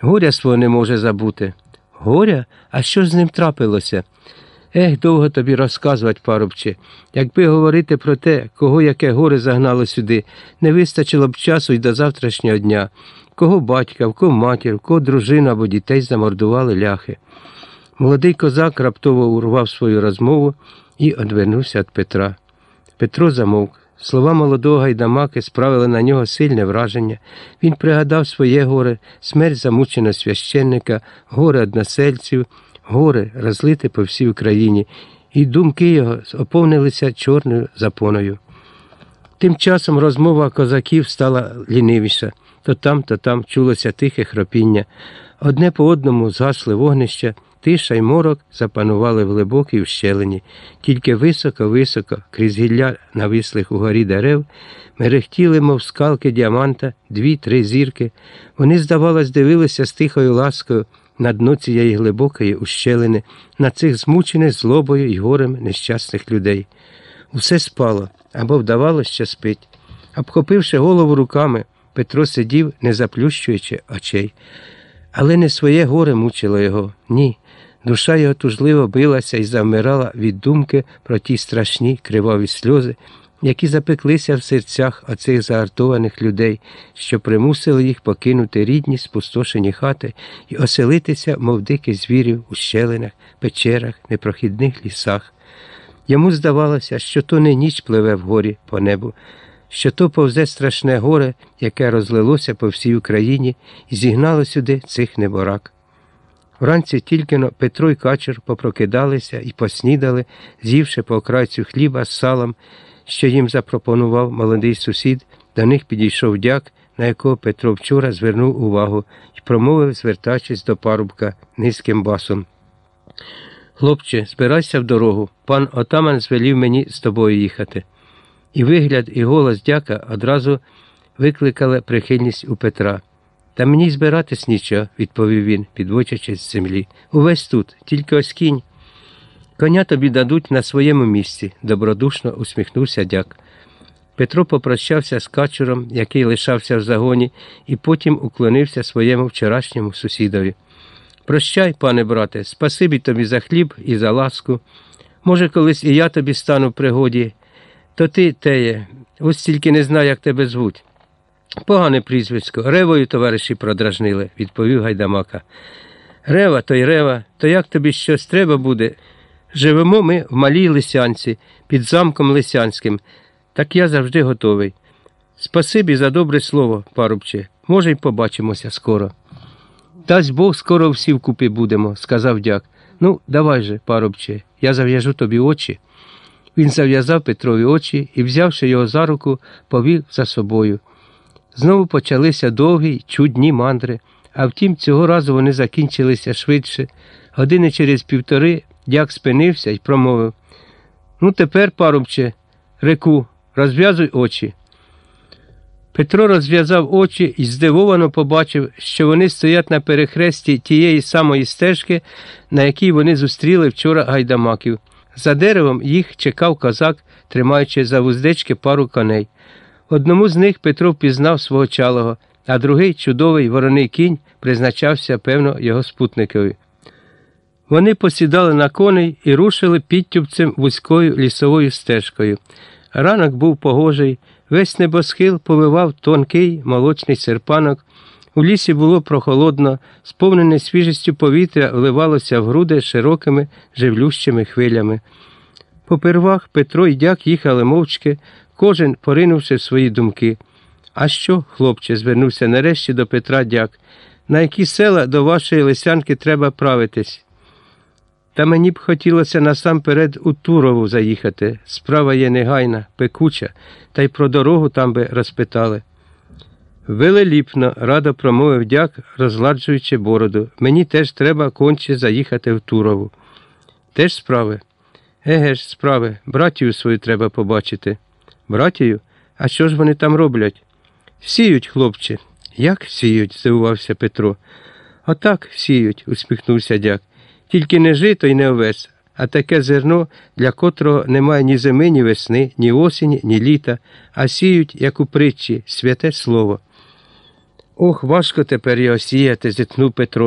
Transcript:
Горя свого не може забути. Горя? А що з ним трапилося? Ех, довго тобі розказувати, парубче. Якби говорити про те, кого яке горе загнало сюди, не вистачило б часу й до завтрашнього дня, кого батька, в кого матір, в кого дружину або дітей замордували ляхи. Молодий козак раптово урвав свою розмову і одвернувся від Петра. Петро замовк. Слова молодого гайдамаки справили на нього сильне враження. Він пригадав своє горе, смерть замученого священника, горе односельців, горе розлите по всій Україні, і думки його оповнилися чорною запоною. Тим часом розмова козаків стала лінивіша. То там, то там чулося тихе хропіння. Одне по одному згасли вогнища, тиша й морок запанували в глибокій ущелині. Тільки високо-високо, крізь гілля навислих угорі дерев, мерехтіли, мов скалки діаманта, дві-три зірки. Вони, здавалось, дивилися з тихою ласкою на дно цієї глибокої ущелини, на цих змучених злобою й горем нещасних людей. Усе спало або вдавалося, що спить. Обхопивши голову руками, Петро сидів, не заплющуючи очей. Але не своє горе мучило його, ні. Душа його тужливо билася і завмирала від думки про ті страшні криваві сльози, які запеклися в серцях оцих загартованих людей, що примусили їх покинути рідні спустошені хати і оселитися, мов диких звірів у щелинах, печерах, непрохідних лісах. Йому здавалося, що то не ніч пливе вгорі по небу, що то повзе страшне горе, яке розлилося по всій Україні і зігнало сюди цих неборак. Вранці тільки но Петро й Качер попрокидалися і поснідали, з'ївши по окрайцю хліба з салом, що їм запропонував молодий сусід, до них підійшов дяк, на якого Петро вчора звернув увагу і промовив, звертаючись до парубка низьким басом. Хлопче, збирайся в дорогу. Пан отаман звелів мені з тобою їхати. І вигляд, і голос дяка одразу викликали прихильність у Петра. Та мені збиратись нічого, відповів він, підводячись з землі. Увесь тут, тільки ось кінь. Коня тобі дадуть на своєму місці, добродушно усміхнувся дяк. Петро попрощався з качуром, який лишався в загоні, і потім уклонився своєму вчорашньому сусідові. Прощай, пане брате, спасибі тобі за хліб і за ласку. Може, колись і я тобі стану в пригоді, то ти, теє, ось тільки не знаю, як тебе звуть. Погане прізвисько, ревою товариші продражнили, відповів гайдамака. Рева, то й рева, то як тобі щось треба буде? Живемо ми в малій лисянці, під замком Лисянським, так я завжди готовий. Спасибі за добре слово, парубче, може, й побачимося скоро. Дасть Бог скоро всі вкупі будемо, сказав дяк. Ну, давай же, парубче, я зав'яжу тобі очі. Він зав'язав Петрові очі і, взявши його за руку, повів за собою. Знову почалися довгі чудні мандри, а втім, цього разу вони закінчилися швидше. Години через півтори дяк спинився і промовив Ну, тепер, парубче, реку, розв'язуй очі. Петро розв'язав очі і здивовано побачив, що вони стоять на перехресті тієї самої стежки, на якій вони зустріли вчора гайдамаків. За деревом їх чекав козак, тримаючи за вуздечки пару коней. Одному з них Петро впізнав свого чалого, а другий чудовий вороний кінь призначався, певно, його спутникові. Вони посідали на коней і рушили підтюбцем вузькою лісовою стежкою. Ранок був погожий, весь небосхил повивав тонкий молочний серпанок. У лісі було прохолодно, сповнене свіжістю повітря вливалося в груди широкими живлющими хвилями. Попервах Петро й дяк їхали мовчки, кожен поринувши в свої думки. А що, хлопче, звернувся нарешті до Петра дяк, на які села до вашої лисянки треба правитись? Та мені б хотілося насамперед у Турову заїхати. Справа є негайна, пекуча, та й про дорогу там би розпитали. Велеліпно, радо промовив дяк, розладжуючи бороду. Мені теж треба конче заїхати в Турову. Теж справи? Еге ж, справи, братію свою треба побачити. Братію? А що ж вони там роблять? Сіють, хлопче. Як сіють? здивувався Петро. Отак сіють, усміхнувся дяк. Тільки не жито й не овес, а таке зерно, для котрого немає ні зими, ні весни, ні осені, ні літа, а сіють, як у притчі, святе слово. Ох, важко тепер його сіяти, зітхнув Петро.